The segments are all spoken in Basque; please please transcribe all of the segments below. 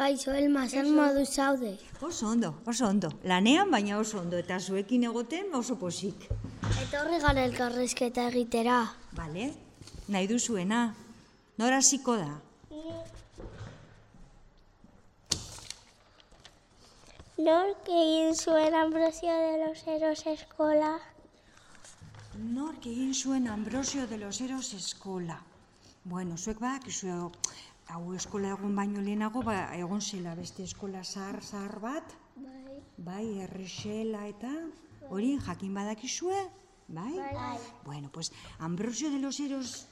Kaixo, Elma, zer modu zaude? Oso ondo, oso ondo. Lanean baina oso ondo eta zuekin egoten oso posik. Etorri gara elkarrezketa egitera. Bale? Nahi duzuena. Nora hasiko da? Nork egin zuen Ambrosio de los Eros eskola? Nork egin zuen Ambrosio de los Eros eskola. Bueno, zuek badakizue hau eskola egon baino lehenago ba, egon zela beste eskola zahar zahar bat, Bai. bai, errexela eta hori jakin badakizue, bai? Bueno, pues Ambrosio de los Eros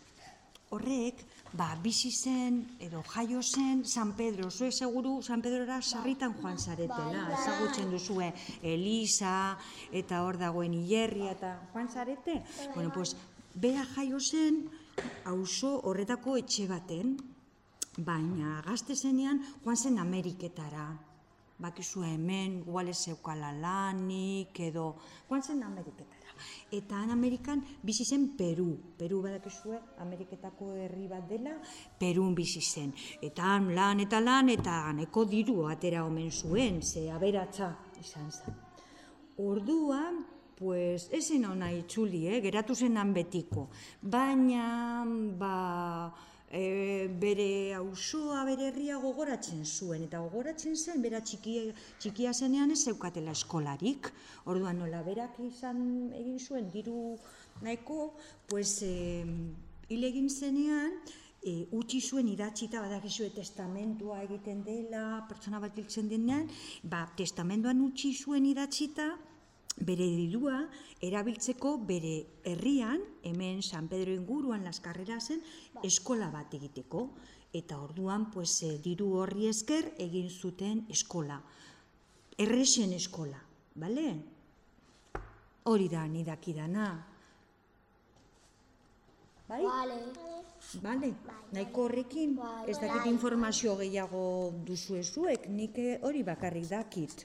horrek, ba, bizi zen, edo jaio zen San Pedro, zuek seguru San Pedrora sarritan joan zaretela, ezagutzen duzue Elisa, eta hor dagoen Ilerria, eta joan zarete? Bueno, pues, bera jaio zen, auzo horretako etxe baten, baina gazte zenean joan zen Ameriketara. Bakizu hemen, igual ez zeukala lanik, edo joan zen Ameriketara. Eta han Amerikan bizi zen Peru. Peru badakizue Ameriketako herri bat dela, Perun bizi zen. Eta han lan eta lan eta neko diru atera omen zuen, ze aberatsa izan zen. Orduan, pues, esen ona itzuli, eh? geratu zenan betiko. Baina, ba, e, bere auzoa, bere herria gogoratzen zuen, eta gogoratzen zen, bera txikia, txikia zenean ez zeukatela eskolarik. Orduan, nola berak izan egin zuen, diru nahiko, pues, e, hil egin zenean, e, utzi zuen idatzita badakizue testamentua egiten dela, pertsona bat hiltzen denean, ba, testamentuan utzi zuen idatzita, bere dirua erabiltzeko bere herrian, hemen San Pedro inguruan las zen, eskola bat egiteko. Eta orduan, pues, e, diru horri esker egin zuten eskola. Erresen eskola, bale? Hori da nidakidana. Bai? Vale. Bale, nahiko horrekin, ez dakit informazio gehiago duzu zuek, nik eh, hori bakarrik dakit.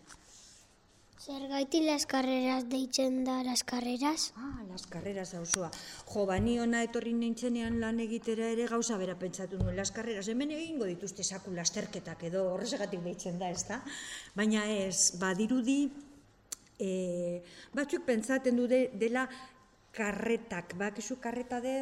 Zer gaiti las carreras deitzen da las carreras? Ah, las carreras auzoa. Jo, ba, ni ona etorri nintzenean lan egitera ere gauza bera pentsatu nuen las carreras. Hemen egingo dituzte saku lasterketak edo horrezegatik deitzen da, ezta? Baina ez, badirudi, e, batzuk pentsaten du de, dela karretak, bakizu karreta de,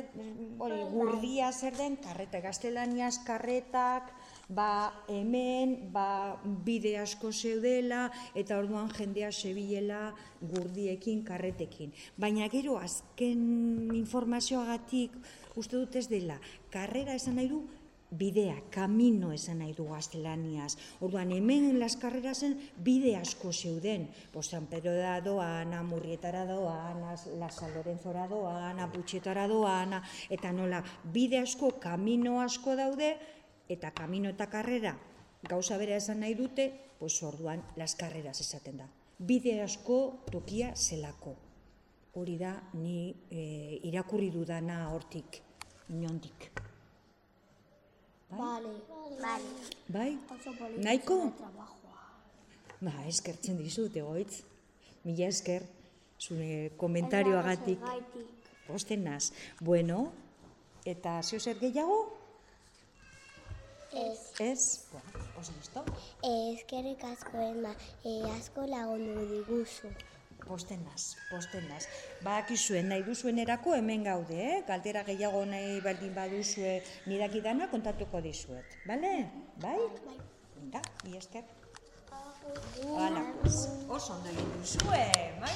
hori, gurdia zer den, karreta, gaztelaniaz karretak, ba hemen, ba bide asko zeudela, eta orduan jendea zebilela gurdiekin, karretekin. Baina gero azken informazioagatik uste dut ez dela, karrera esan nahi du, bidea, kamino esan nahi du gaztelaniaz. Orduan, hemen las carrerasen bide asko zeuden. Pues San Pedro da doan, Amurrietara doan, La San Lorenzora doan, Aputxetara doan, eta nola, bide asko, kamino asko daude, eta kamino eta karrera gauza bera esan nahi dute, pues orduan las carreras esaten da. Bide asko tokia zelako. Hori da ni e, irakurri dudana hortik, inondik. Vale. Vale. Bai? Nahiko? Ba, eskertzen dizut, egoitz. Mila esker, zure komentarioagatik. Posten naz. Bueno, eta zeo zer gehiago? Ez. Ez? Bueno, oso listo. Ezkerrik asko ema, e, asko lagundu diguzu. Posten naz, posten naz. Bakizuen nahi duzuen erako hemen gaude, eh? Galdera gehiago nahi baldin baduzue nidakidana kontatuko dizuet. Bale? Bai? Bai. Venga, mi esker. Hala, oso ondo egin duzue, bai?